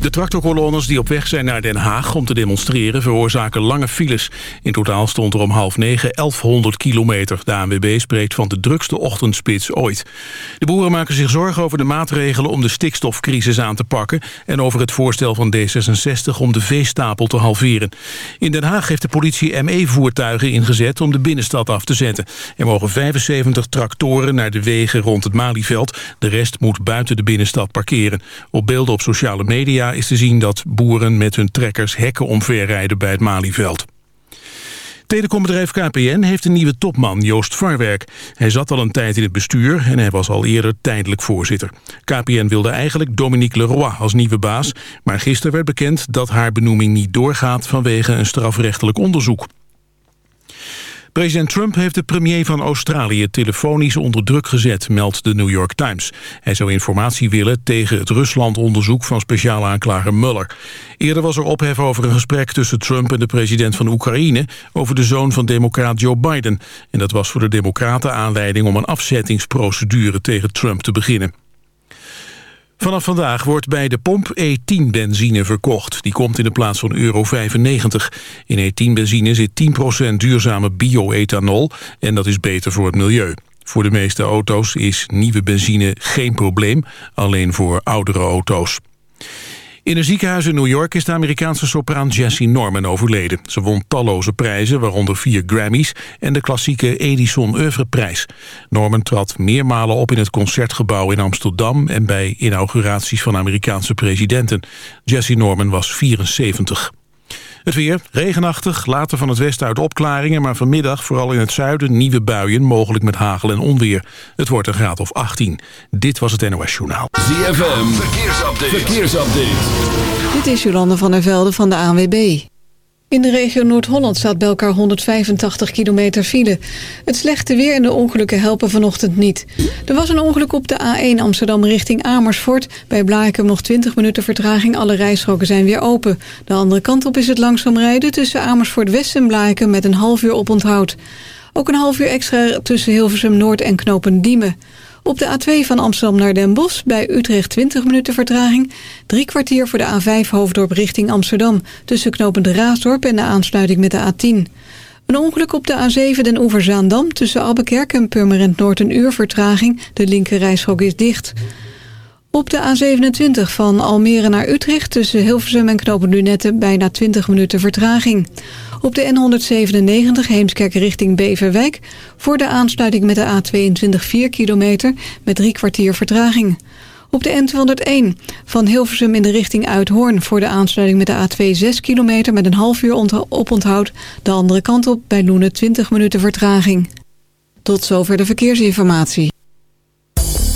De tractorkolonnes die op weg zijn naar Den Haag om te demonstreren veroorzaken lange files. In totaal stond er om half negen 1100 kilometer. De ANWB spreekt van de drukste ochtendspits ooit. De boeren maken zich zorgen over de maatregelen om de stikstofcrisis aan te pakken... en over het voorstel van D66 om de veestapel te halveren. In Den Haag heeft de politie ME-voertuigen ingezet om de binnenstad af te zetten. Er mogen 75 tractoren naar de wegen rond het Malieveld. De rest moet buiten de binnenstad parkeren. Op beelden op sociale media is te zien dat boeren met hun trekkers hekken omverrijden bij het Malieveld. Telecombedrijf KPN heeft een nieuwe topman, Joost Varwerk. Hij zat al een tijd in het bestuur en hij was al eerder tijdelijk voorzitter. KPN wilde eigenlijk Dominique Leroy als nieuwe baas... maar gisteren werd bekend dat haar benoeming niet doorgaat vanwege een strafrechtelijk onderzoek. President Trump heeft de premier van Australië telefonisch onder druk gezet, meldt de New York Times. Hij zou informatie willen tegen het Rusland-onderzoek van speciale aanklager Mueller. Eerder was er ophef over een gesprek tussen Trump en de president van Oekraïne over de zoon van democraat Joe Biden. En dat was voor de democraten aanleiding om een afzettingsprocedure tegen Trump te beginnen. Vanaf vandaag wordt bij de pomp E10-benzine verkocht. Die komt in de plaats van euro 95. In E10-benzine zit 10% duurzame bio-ethanol... en dat is beter voor het milieu. Voor de meeste auto's is nieuwe benzine geen probleem, alleen voor oudere auto's. In een ziekenhuis in New York is de Amerikaanse sopraan Jessie Norman overleden. Ze won talloze prijzen, waaronder vier Grammys en de klassieke Edison Oeuvreprijs. Norman trad meermalen op in het Concertgebouw in Amsterdam... en bij inauguraties van Amerikaanse presidenten. Jessie Norman was 74. Het weer, regenachtig, later van het westen uit opklaringen... maar vanmiddag vooral in het zuiden nieuwe buien, mogelijk met hagel en onweer. Het wordt een graad of 18. Dit was het NOS Journaal. ZFM, verkeersupdate. verkeersupdate. Dit is Jolande van der Velde van de ANWB. In de regio Noord-Holland staat bij elkaar 185 kilometer file. Het slechte weer en de ongelukken helpen vanochtend niet. Er was een ongeluk op de A1 Amsterdam richting Amersfoort. Bij Blaakem nog 20 minuten vertraging. Alle rijstroken zijn weer open. De andere kant op is het langzaam rijden tussen Amersfoort West en Blaakem... met een half uur op onthoud. Ook een half uur extra tussen Hilversum Noord en Knopen Diemen. Op de A2 van Amsterdam naar Den Bosch bij Utrecht 20 minuten vertraging. Drie kwartier voor de A5 Hoofddorp richting Amsterdam. Tussen knopend Raasdorp en de aansluiting met de A10. Een ongeluk op de A7 Den Oeverzaandam tussen Abbekerk en Purmerend Noord een uur vertraging. De linker is dicht. Op de A27 van Almere naar Utrecht tussen Hilversum en Knopen Lunette bijna 20 minuten vertraging. Op de N197 Heemskerk richting Beverwijk... voor de aansluiting met de A22 4 kilometer met drie kwartier vertraging. Op de N201 van Hilversum in de richting Uithoorn... voor de aansluiting met de A2 6 kilometer met een half uur oponthoud... de andere kant op bij Loenen 20 minuten vertraging. Tot zover de verkeersinformatie.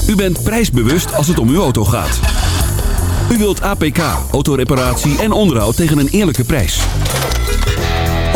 U bent prijsbewust als het om uw auto gaat. U wilt APK, autoreparatie en onderhoud tegen een eerlijke prijs.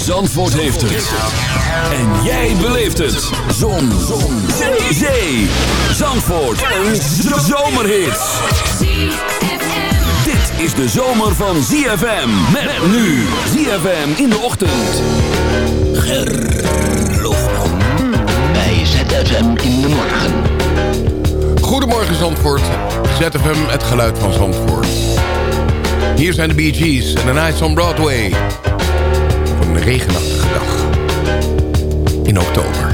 Zandvoort heeft het. En jij beleeft het. Zon. Zon. Zee. Zee. Zandvoort. Een zomerhit. Dit is de zomer van ZFM. Met nu ZFM in de ochtend. Gerloogman. Bij ZFM in de morgen. Goedemorgen Zandvoort. ZFM, het geluid van Zandvoort. Hier zijn de Bee Gees en The Nights on Broadway. Op een regenachtige dag. In oktober.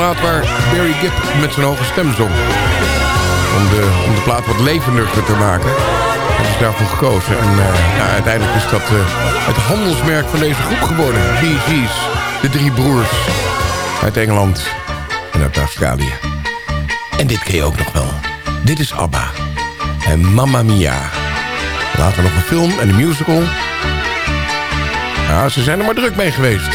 Plaat waar Barry Gibb met zijn hoge stem zong. Om de, om de plaat wat levendiger te maken. Hij is daarvoor gekozen. En uh, uiteindelijk is dat uh, het handelsmerk van deze groep geworden. Gees, de drie broers uit Engeland en uit Australië. En dit ken je ook nog wel. Dit is ABBA. En Mamma Mia. Later nog een film en een musical. Ja, ze zijn er maar druk mee geweest.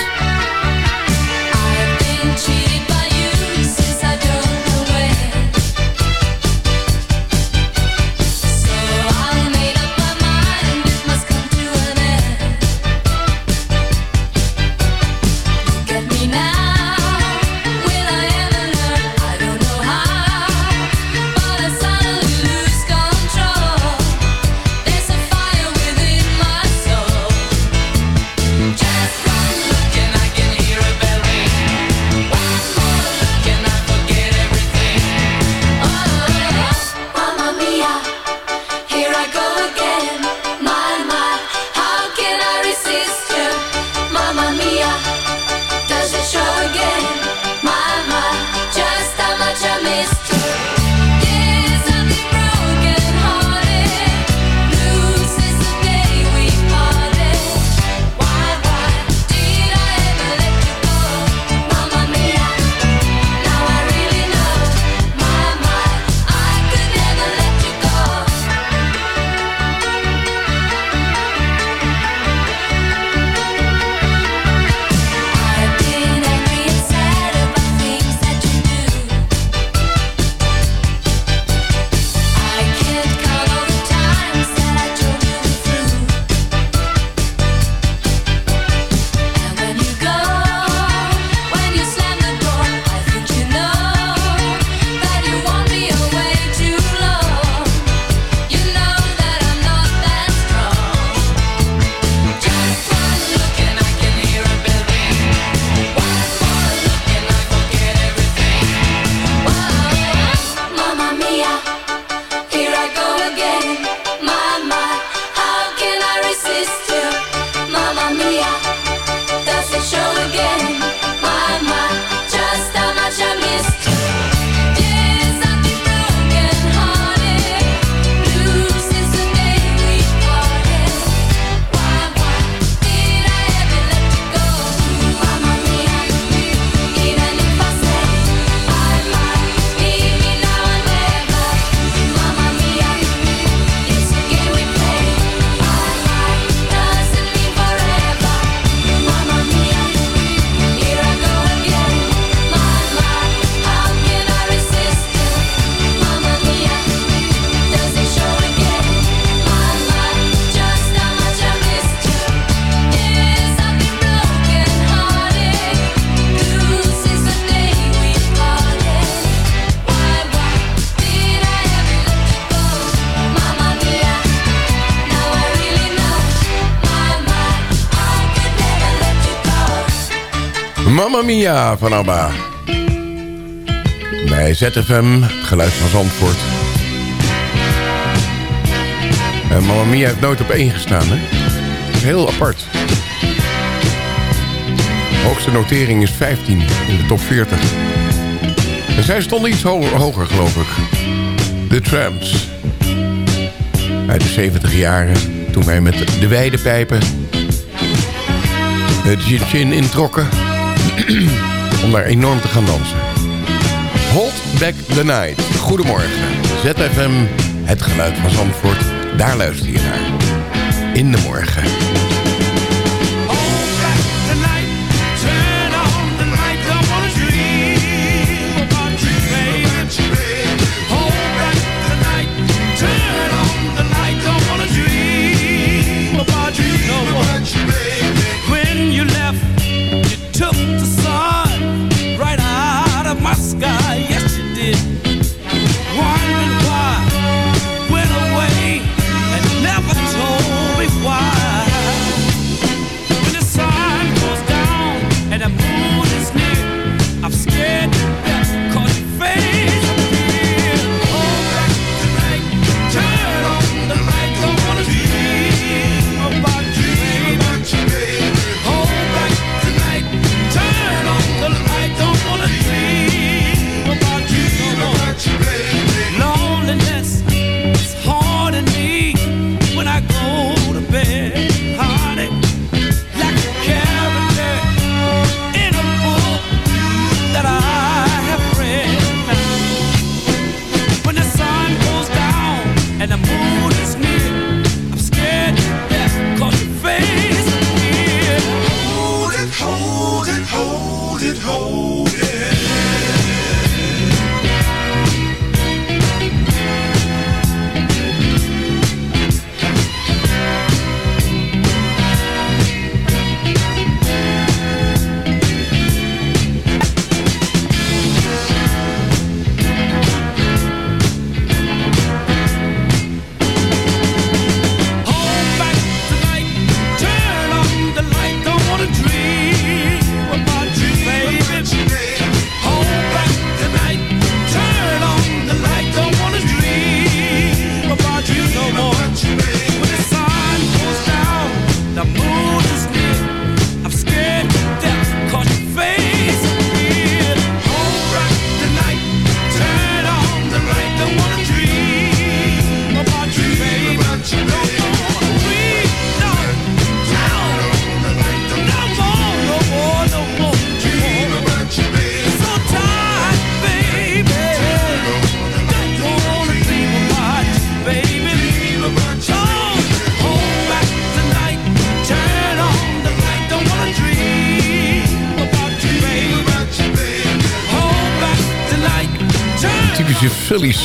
Mamma Mia van ABBA. Bij ZFM, geluid van Zandvoort. En Mamma Mia heeft nooit op één gestaan, hè? Heel apart. De hoogste notering is 15 in de top 40. En zij stonden iets hoger, geloof ik. De Tramps. Uit de 70 jaren, toen wij met de weidepijpen... het gin introkken... om daar enorm te gaan dansen. Hold Back the Night. Goedemorgen. ZFM, het geluid van Zandvoort. Daar luister je naar. In de morgen.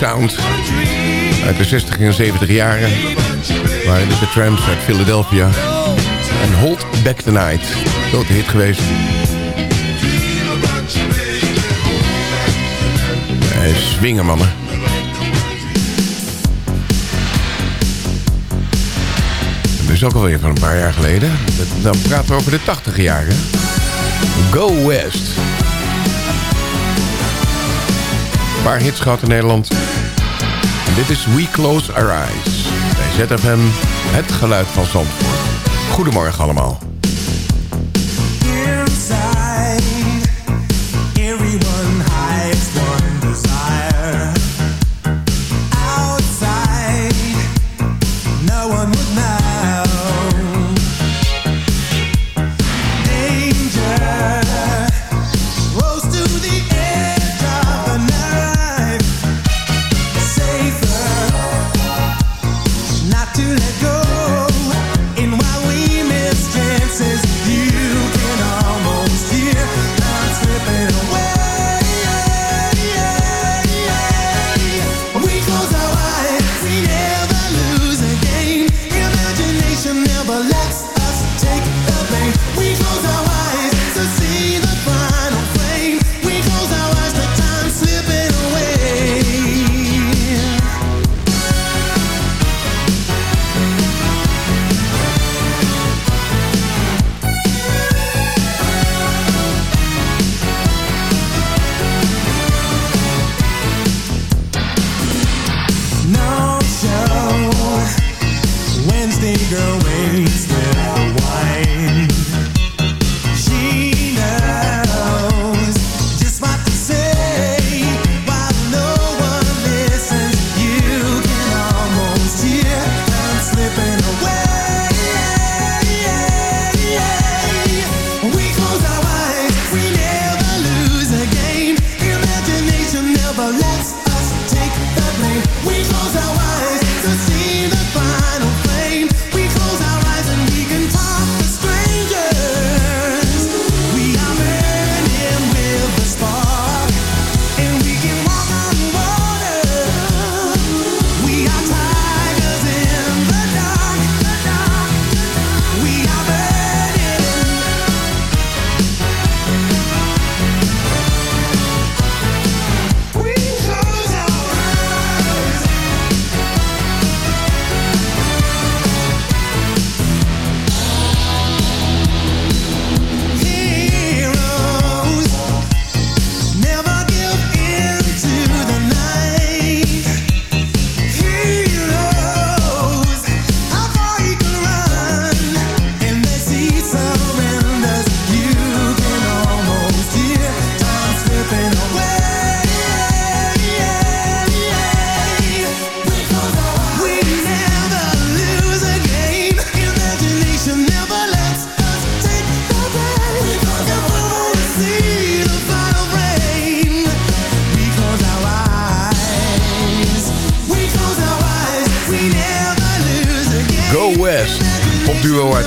Sound. Uit de 60 en 70 jaren waren de Tramps uit Philadelphia. En Hold Back the Night. Grote hit geweest. En swingen mannen. Dat is ook alweer van een paar jaar geleden. Dan praten we over de 80 jaren. Go West. Een paar hits gehad in Nederland. En dit is We Close Our Eyes. Bij ZFM, het geluid van Zandvoort. Goedemorgen allemaal. Go.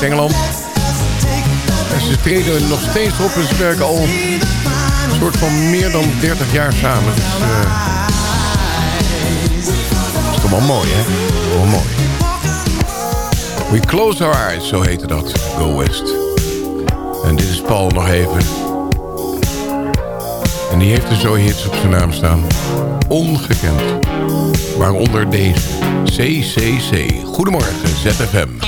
Engeland. En ze treden nog steeds op en ze werken al een soort van meer dan 30 jaar samen. Dus, uh, is toch wel mooi, hè? Wel mooi. We Close Our Eyes, zo heette dat. Go West. En dit is Paul nog even. En die heeft er zo hits op zijn naam staan. Ongekend. Waaronder deze. CCC. Goedemorgen, ZFM.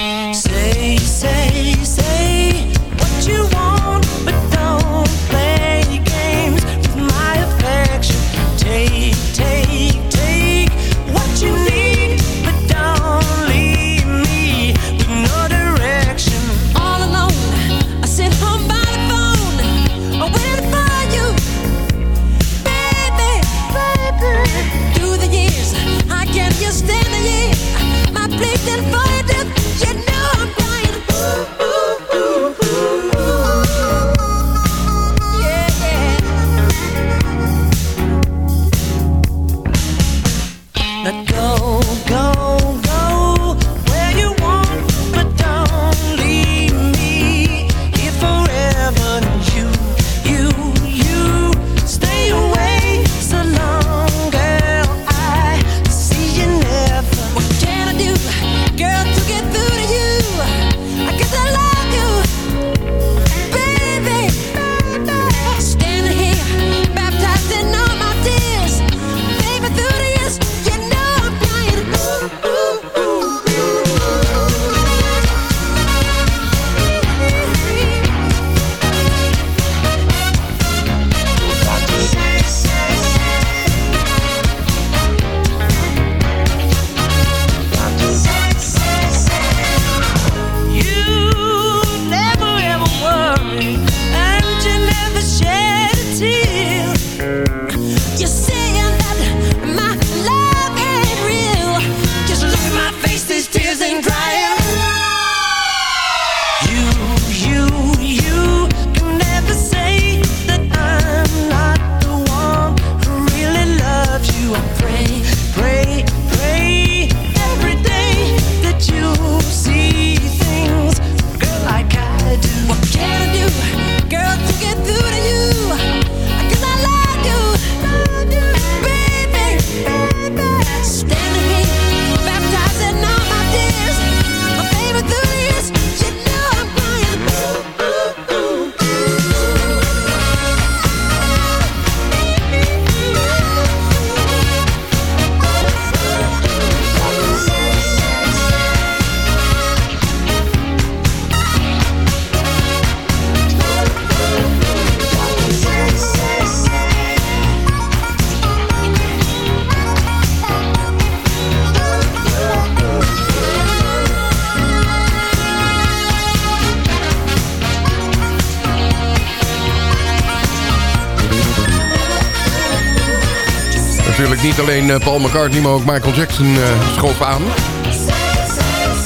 Niet alleen eh, Paul McCartney, maar ook Michael Jackson eh, schoof aan.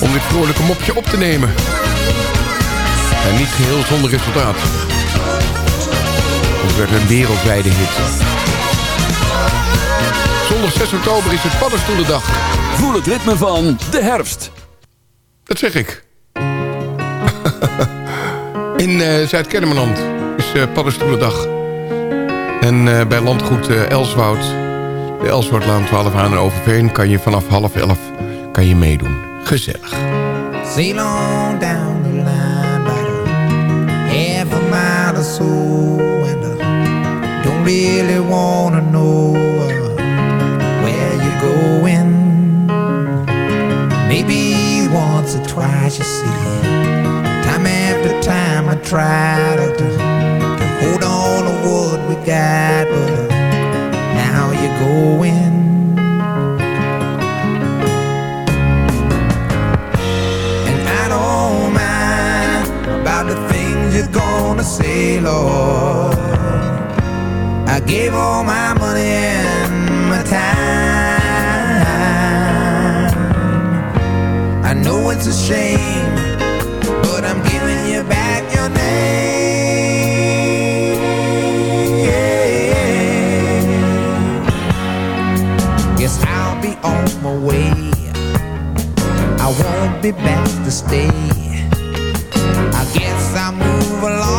Om dit vrolijke mopje op te nemen. En niet geheel zonder resultaat. Het werd een wereldwijde hit. Zondag 6 oktober is het Paddenstoelendag. Voel het ritme van de herfst. Dat zeg ik. In eh, Zuid-Kennemerland is uh, Paddenstoelendag. En bij landgoed Elswoud, de Elswoudlaan 12 aan en Overveen... kan je vanaf half elf kan je meedoen. Gezellig. Sail on down the line by the half a mile or so And I don't really wanna know uh, where you're going Maybe once or twice you see Time after time I try to, to, hold on to what we got But now you're going And I don't mind about the things you're gonna say, Lord. I gave all my money and my time. I know it's a shame, be back to stay. I guess I'll move along.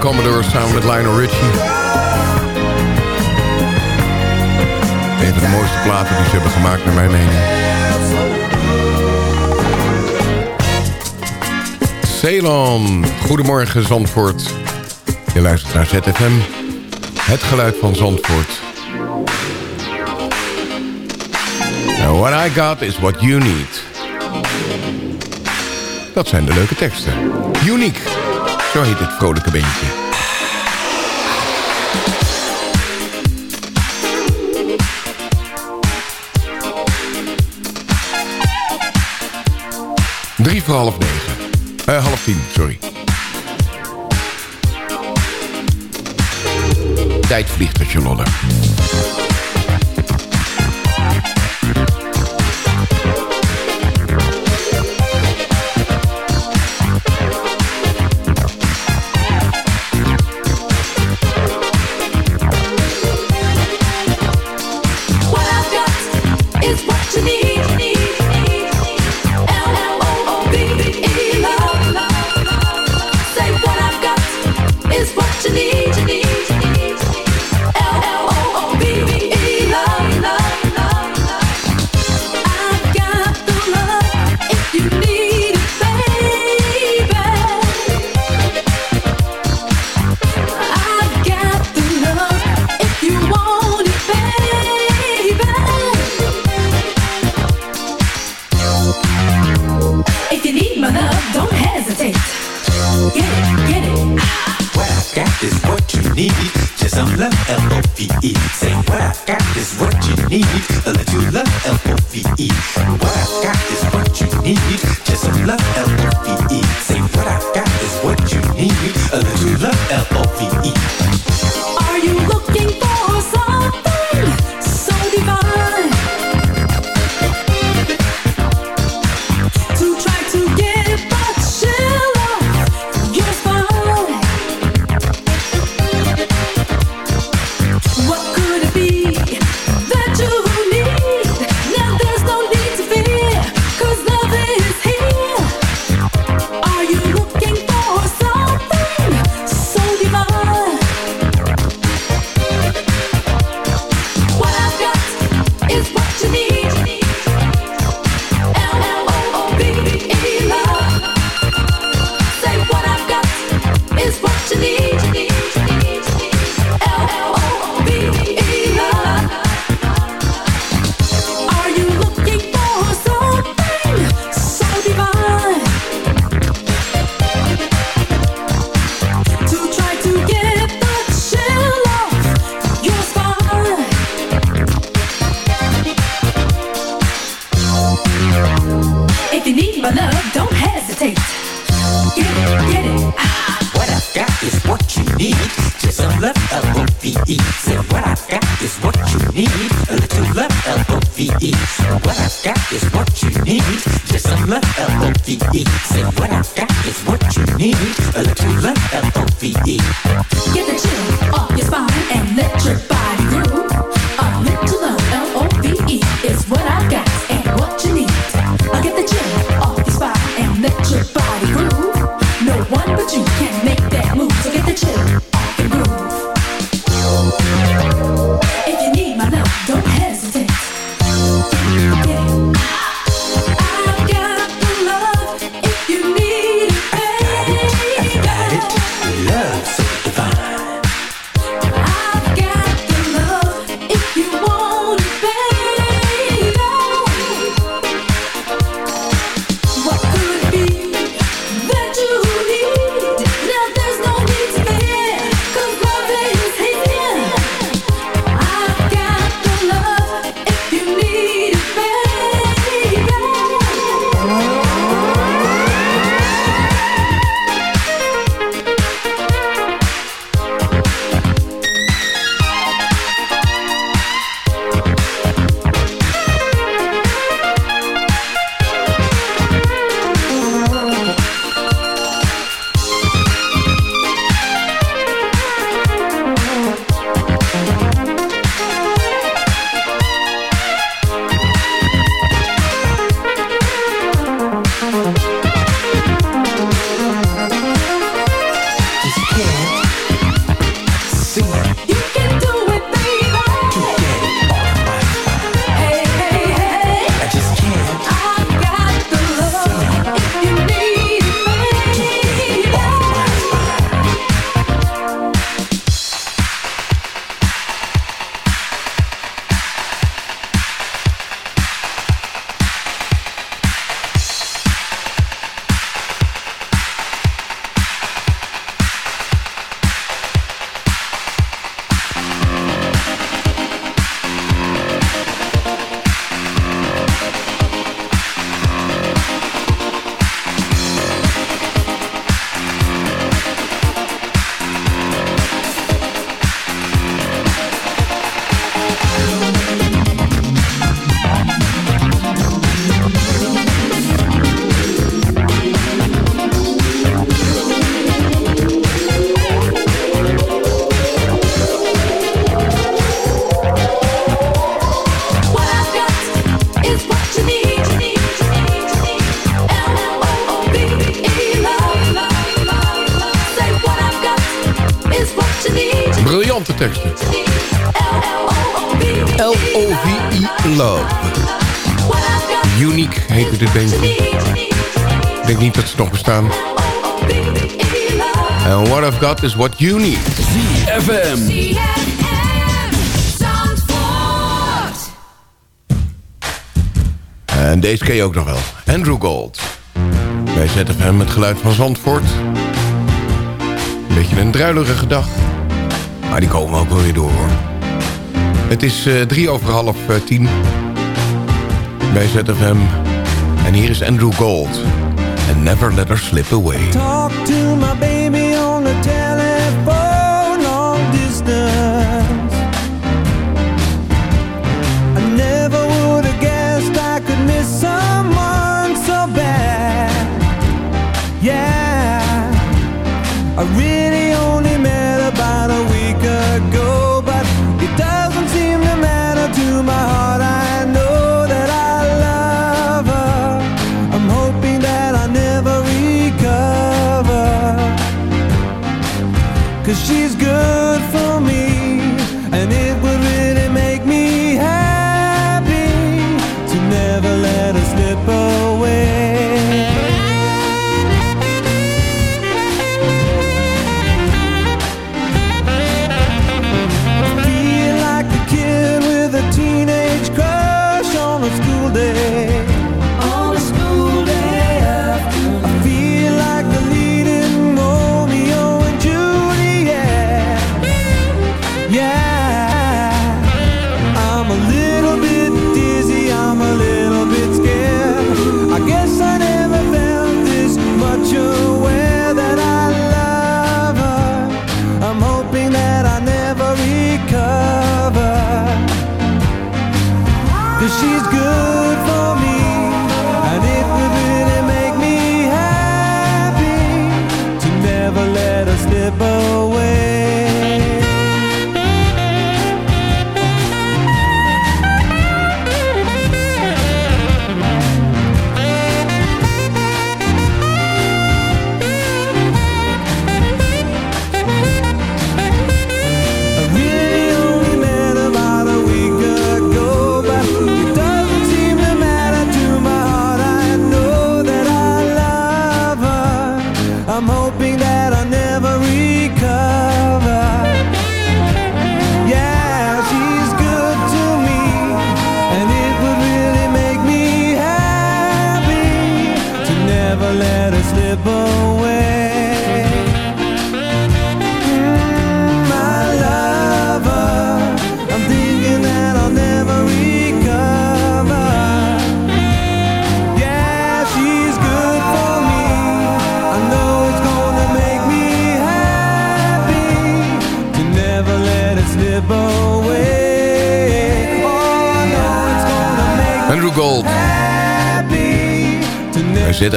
De Commodore samen met Lionel Richie. Een van de mooiste platen die ze hebben gemaakt naar mijn mening. Ceylon, goedemorgen Zandvoort. Je luistert naar ZFM, het geluid van Zandvoort. And what I got is what you need. Dat zijn de leuke teksten. Uniek, zo heet het vrolijke beentje. Drie voor half negen. Eh, half tien, sorry. Tijd vliegt met je lollen. L-O-V-E. Say what I've got is what you need. A little love, L-O-V-E. What I've got is what you need. Just love, L-O-V-E. Say what I've got is what you need. A little love, L-O-V-E. is what you need. just a little love, Say what I've got is what you need. A little L-O-V-E. Is What You Need. ZFM. En deze ken je ook nog wel. Andrew Gold. Wij zetten hem het geluid van Zandvoort. Een beetje een druilerige dag. Maar die komen ook wel weer door hoor. Het is eh, drie over half uh, tien. Bij ZFM. En hier is Andrew Gold. And never let her slip away. Talk to my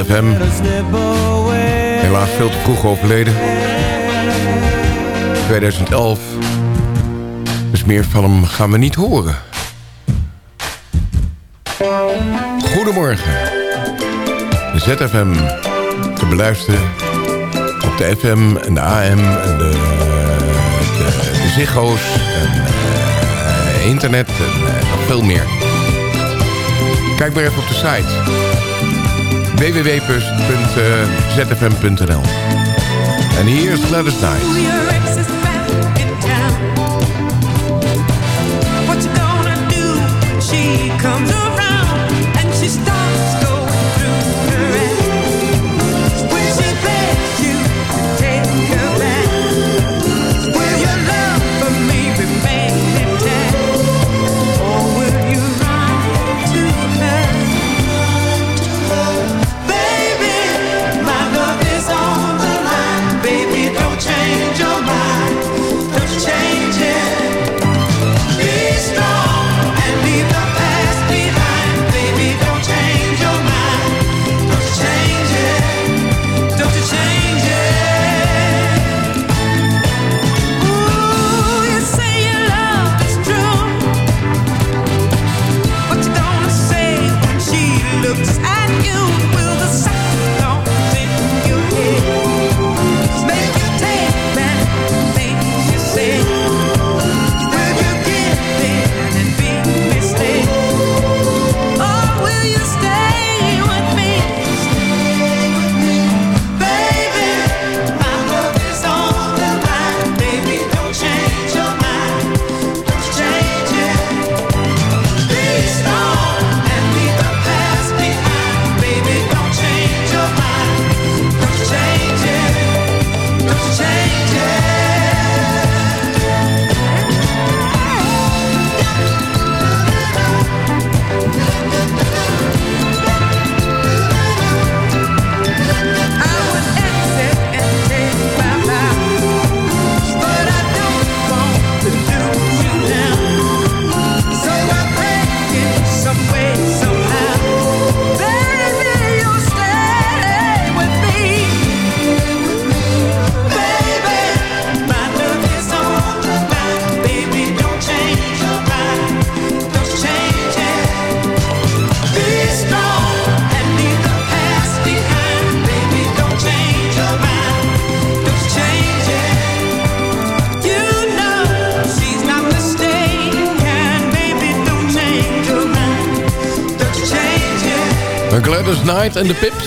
ZFM. Helaas veel te vroeg overleden. 2011. Dus meer van hem gaan we niet horen. Goedemorgen. ZFM te beluisteren op de FM en de AM en de, de, en eh, internet en eh, nog veel meer. Kijk maar even op de site www.zfm.nl En hier is Gladys Knight. Your ex is Knight en de Pips.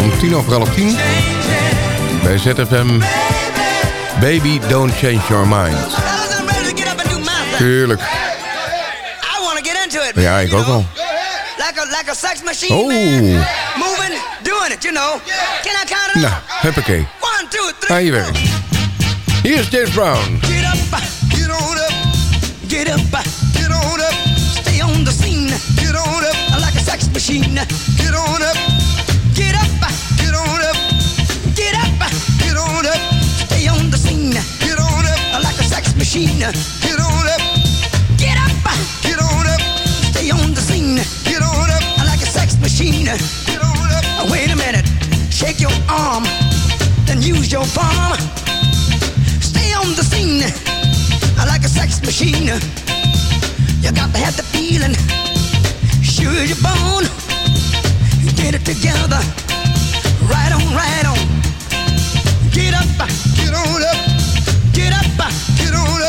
Om tien over half tien. Bij ZFM. Baby, don't change your mind. Tuurlijk. Ja, ik ook al. Like Oh. Moving, doing it, you know. Can I count Nou, up? huppakee. Aan je werk. James Brown. Get up, get on up, get up, machine. Get on up, get up, get on up, get up, get on up. Stay on the scene, get on up, like a sex machine. Get on up, get up, get on up. Stay on the scene, get on up, like a sex machine. Get on up. Wait a minute, shake your arm, then use your palm. Stay on the scene like a sex machine. You got to have the feeling, sure you're born. Get it together, right on, right on. Get up, get on up, get up, get on up,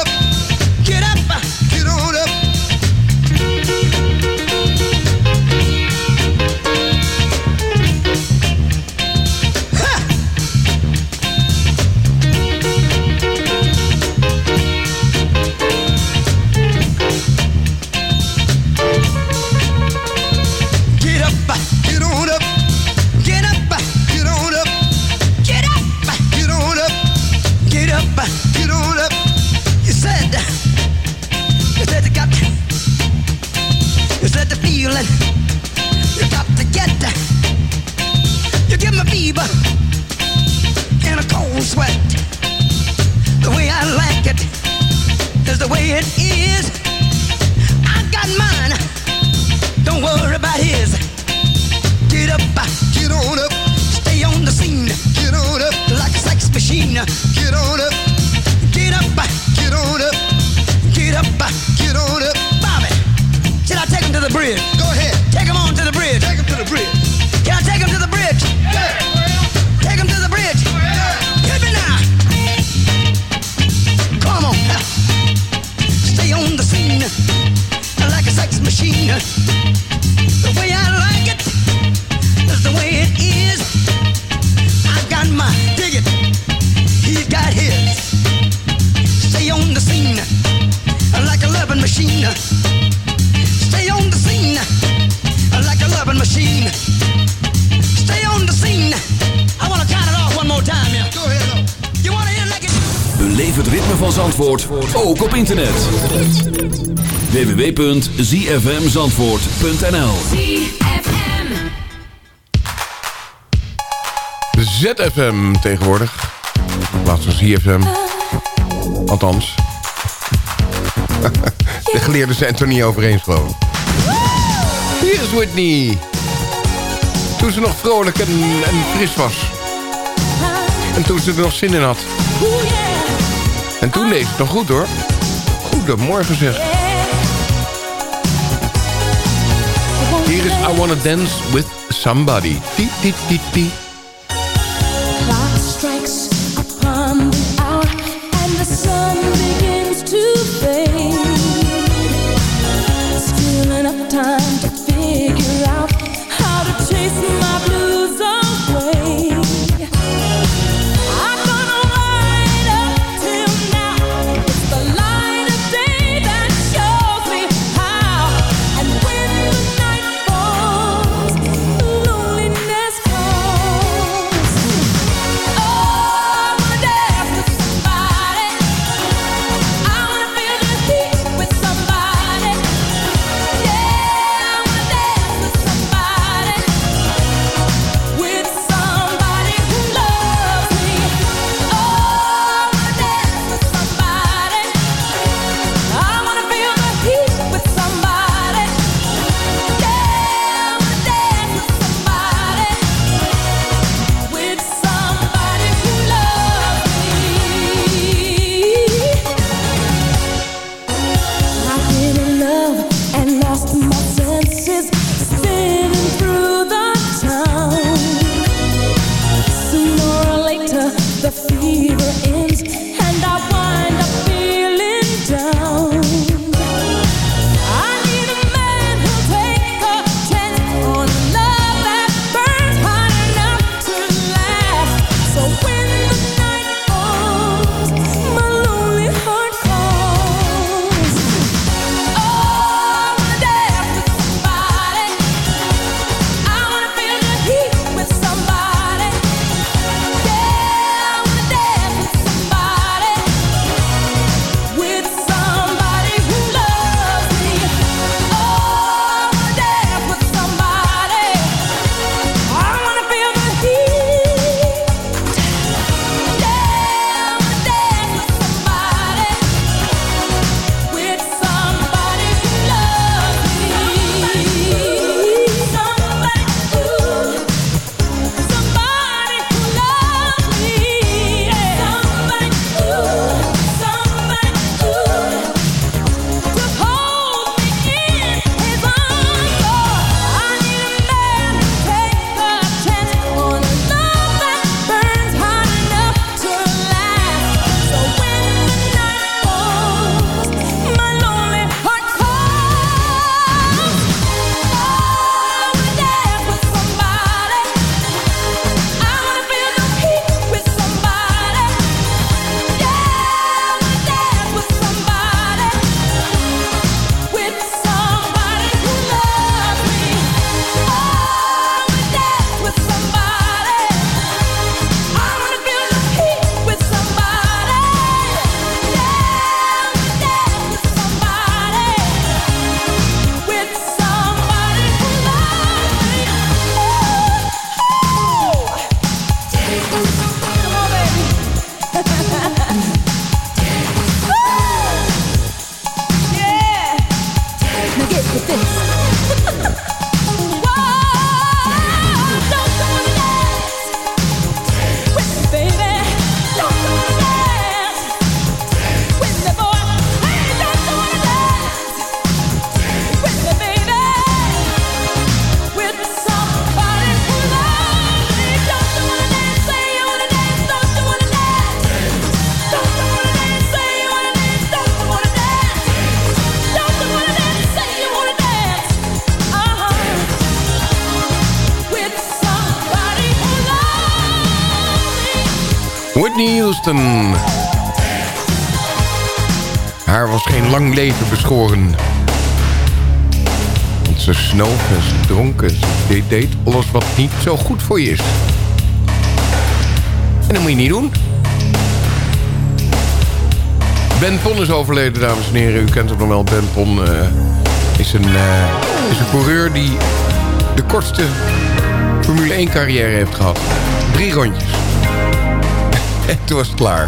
internet. www.zfmzandvoort.nl ZFM tegenwoordig. In plaats van ZFM. Althans. De geleerden zijn het niet over. Hier is Whitney. Toen ze nog vrolijk en, fris was. En toen ze er nog zin in had. En toen deed het nog goed hoor. Goedemorgen zeg. Hier is I Wanna Dance With Somebody. Tiet, tiet, tiet, tiet. Whitney Houston. Haar was geen lang leven beschoren. Want ze snoof en ze dronk ze deed, deed alles wat niet zo goed voor je is. En dat moet je niet doen. Ben Pon is overleden, dames en heren. U kent hem nog wel. Ben Pon eh, is, een, eh, is een coureur die de kortste Formule 1 carrière heeft gehad. Drie rondjes. en toen was het klaar.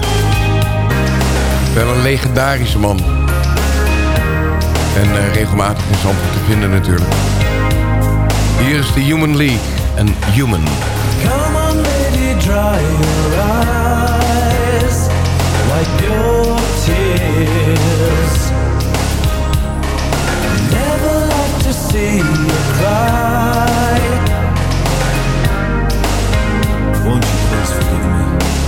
Wel een legendarische man. En eh, regelmatig in Zandvoort te vinden natuurlijk. Hier is de Human League en Human. Come on, lady, dry your eyes. Wipe your tears. Never like to see you cry. Won't you please forgive me?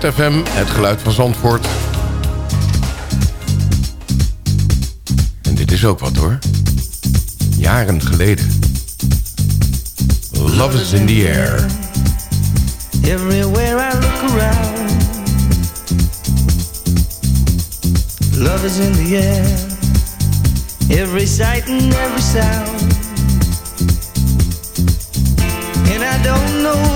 ZFM, het geluid van Zandvoort. En dit is ook wat hoor. Jaren geleden. Love is in the air. Everywhere I look around, love is in the air. Every sight and every sound. And I don't know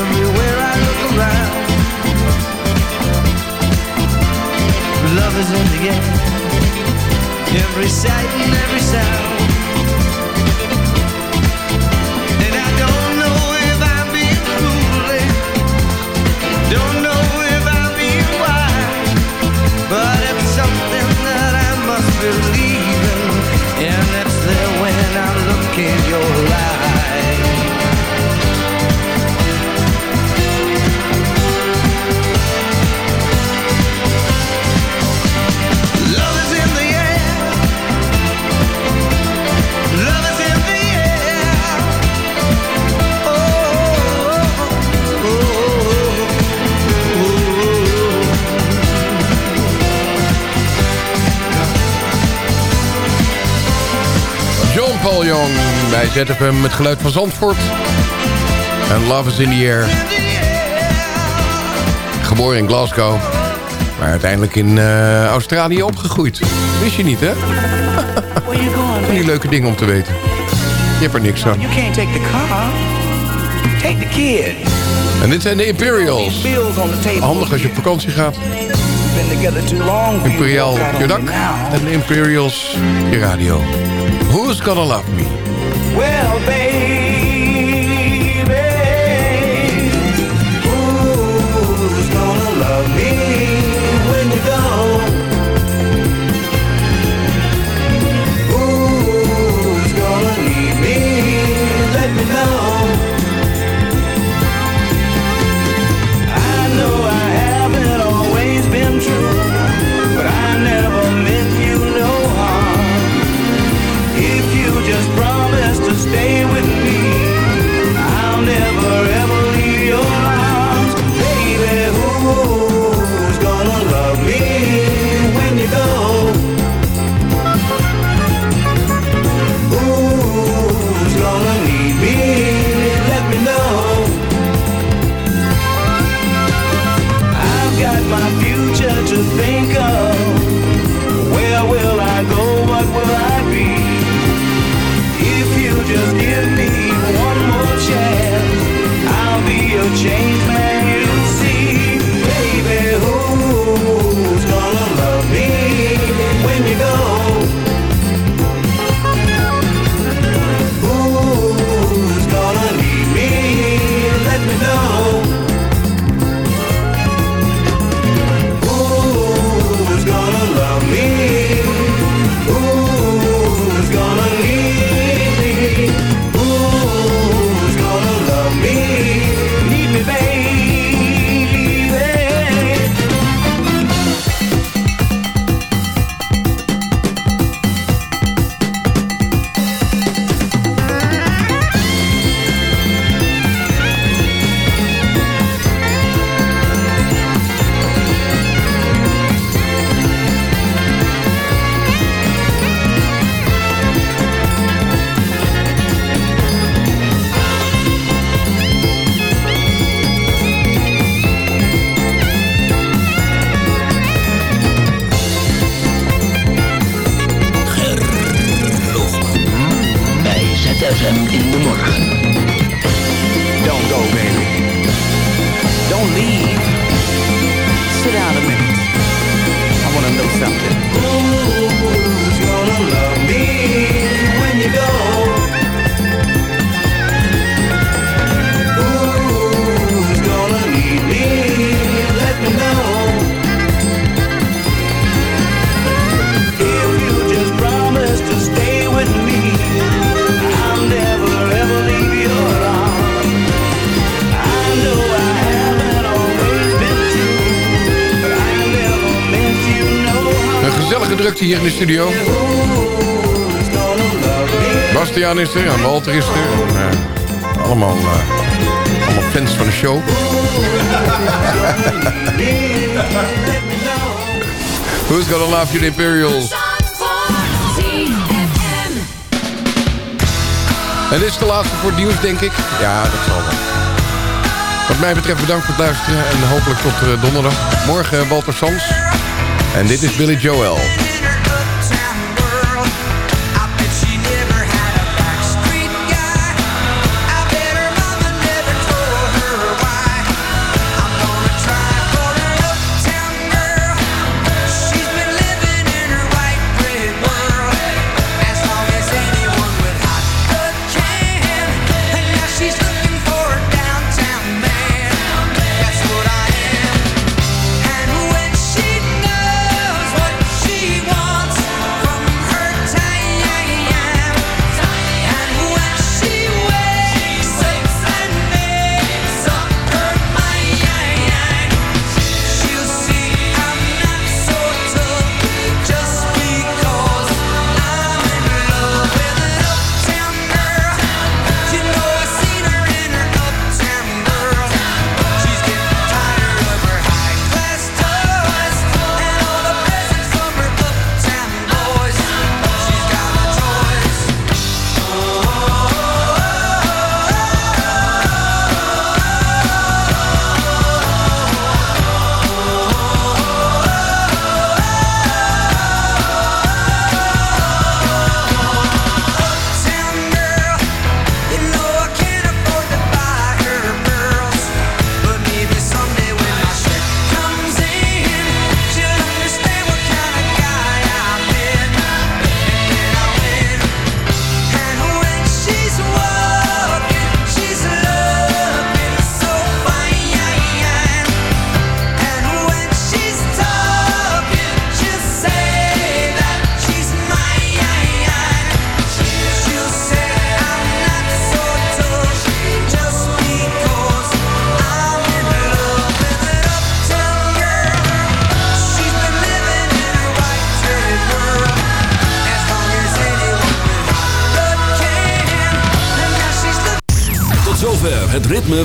everywhere I look around. Love is in the air, every sight ZFM met geluid van Zandvoort. En Love is in the Air. Geboren in Glasgow. Maar uiteindelijk in eh, Australië opgegroeid. Wist je niet, hè? Van die leuke dingen om te weten. Je hebt er niks aan. En dit zijn de Imperials. Handig als je op vakantie gaat. Imperial Judak en de Imperials je radio. Who's Gonna Love Me? love me? studio. Bastiaan is er en Walter is er. Eh, allemaal, eh, allemaal fans van de show. Who's gonna love you, the Imperials? En dit is de laatste voor het nieuws, denk ik. Ja, dat zal wel. Wat mij betreft bedankt voor het luisteren en hopelijk tot eh, donderdag. Morgen Walter Sans. En dit is Billy Joel.